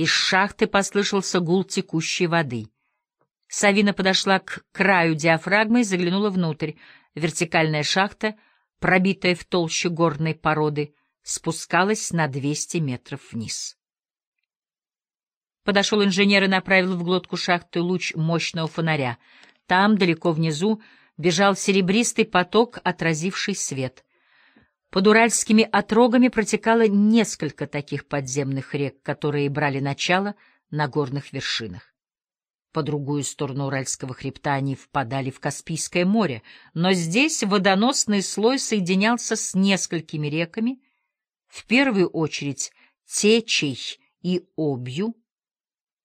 Из шахты послышался гул текущей воды. Савина подошла к краю диафрагмы и заглянула внутрь. Вертикальная шахта, пробитая в толще горной породы, спускалась на 200 метров вниз. Подошел инженер и направил в глотку шахты луч мощного фонаря. Там, далеко внизу, бежал серебристый поток, отразивший свет. Под уральскими отрогами протекало несколько таких подземных рек, которые брали начало на горных вершинах. По другую сторону Уральского хребта они впадали в Каспийское море, но здесь водоносный слой соединялся с несколькими реками, в первую очередь Течей и Обью,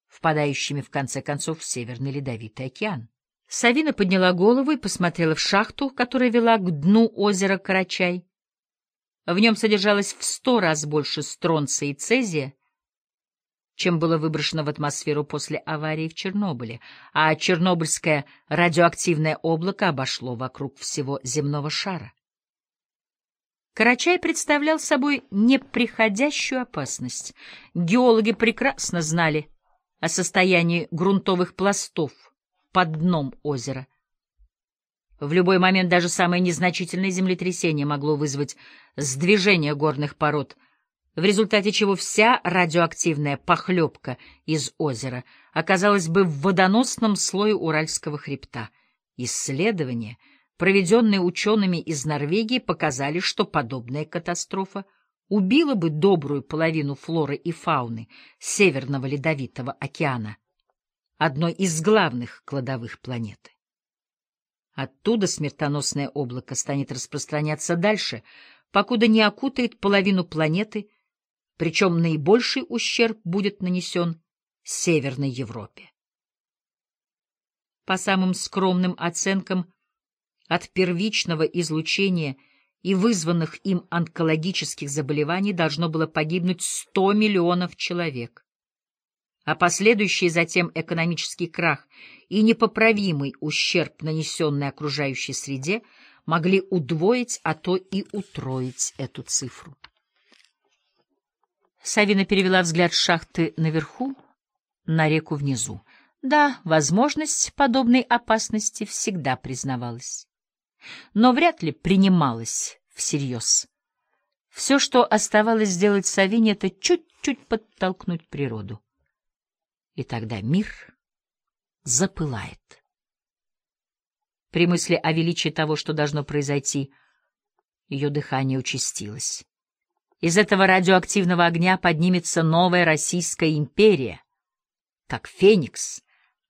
впадающими в конце концов в Северный Ледовитый океан. Савина подняла голову и посмотрела в шахту, которая вела к дну озера Карачай. В нем содержалось в сто раз больше стронция и цезия, чем было выброшено в атмосферу после аварии в Чернобыле, а чернобыльское радиоактивное облако обошло вокруг всего земного шара. Карачай представлял собой неприходящую опасность. Геологи прекрасно знали о состоянии грунтовых пластов под дном озера. В любой момент даже самое незначительное землетрясение могло вызвать сдвижение горных пород, в результате чего вся радиоактивная похлебка из озера оказалась бы в водоносном слое Уральского хребта. Исследования, проведенные учеными из Норвегии, показали, что подобная катастрофа убила бы добрую половину флоры и фауны Северного Ледовитого океана, одной из главных кладовых планеты. Оттуда смертоносное облако станет распространяться дальше, покуда не окутает половину планеты, причем наибольший ущерб будет нанесен Северной Европе. По самым скромным оценкам, от первичного излучения и вызванных им онкологических заболеваний должно было погибнуть 100 миллионов человек а последующий затем экономический крах и непоправимый ущерб, нанесенный окружающей среде, могли удвоить, а то и утроить эту цифру. Савина перевела взгляд шахты наверху на реку внизу. Да, возможность подобной опасности всегда признавалась, но вряд ли принималась всерьез. Все, что оставалось сделать Савине, это чуть-чуть подтолкнуть природу и тогда мир запылает. При мысли о величии того, что должно произойти, ее дыхание участилось. Из этого радиоактивного огня поднимется новая Российская империя. Как феникс,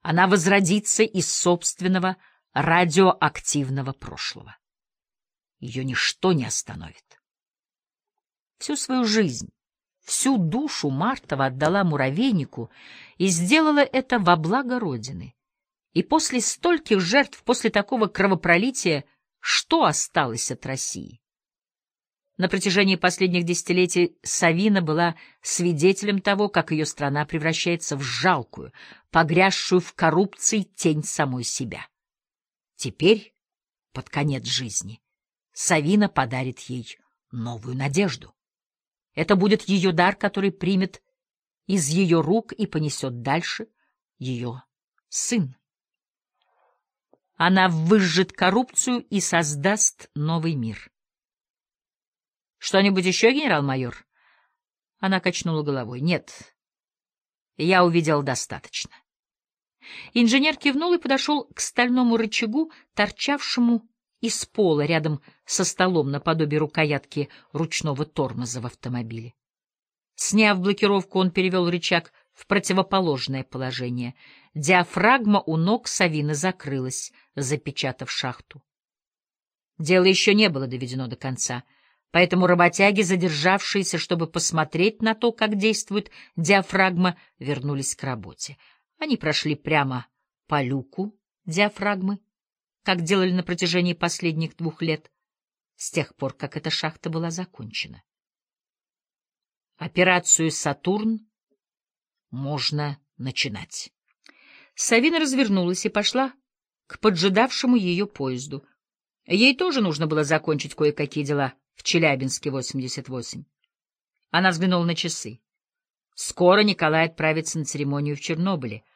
она возродится из собственного радиоактивного прошлого. Ее ничто не остановит. Всю свою жизнь Всю душу Мартова отдала муравейнику и сделала это во благо Родины. И после стольких жертв, после такого кровопролития, что осталось от России? На протяжении последних десятилетий Савина была свидетелем того, как ее страна превращается в жалкую, погрязшую в коррупции тень самой себя. Теперь, под конец жизни, Савина подарит ей новую надежду. Это будет ее дар, который примет из ее рук и понесет дальше ее сын. Она выжжет коррупцию и создаст новый мир. «Что-нибудь еще, генерал-майор?» Она качнула головой. «Нет, я увидел достаточно». Инженер кивнул и подошел к стальному рычагу, торчавшему из пола рядом со столом наподобие рукоятки ручного тормоза в автомобиле. Сняв блокировку, он перевел рычаг в противоположное положение. Диафрагма у ног Савины закрылась, запечатав шахту. Дело еще не было доведено до конца, поэтому работяги, задержавшиеся, чтобы посмотреть на то, как действует диафрагма, вернулись к работе. Они прошли прямо по люку диафрагмы, как делали на протяжении последних двух лет, с тех пор, как эта шахта была закончена. Операцию «Сатурн» можно начинать. Савина развернулась и пошла к поджидавшему ее поезду. Ей тоже нужно было закончить кое-какие дела в Челябинске, 88. Она взглянула на часы. Скоро Николай отправится на церемонию в Чернобыле —